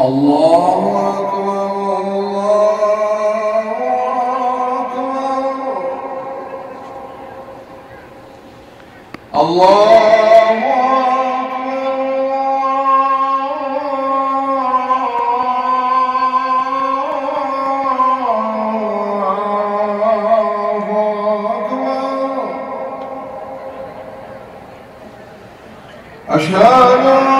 الله أكبر الله أكبر الله أشهد أن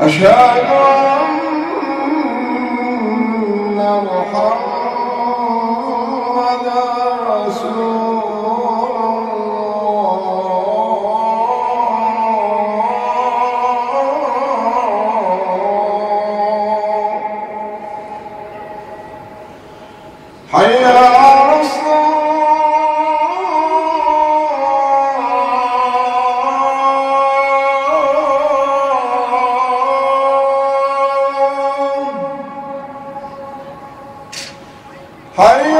أشهد أن محمدا رسول الله حي حي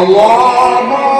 الله أكبر.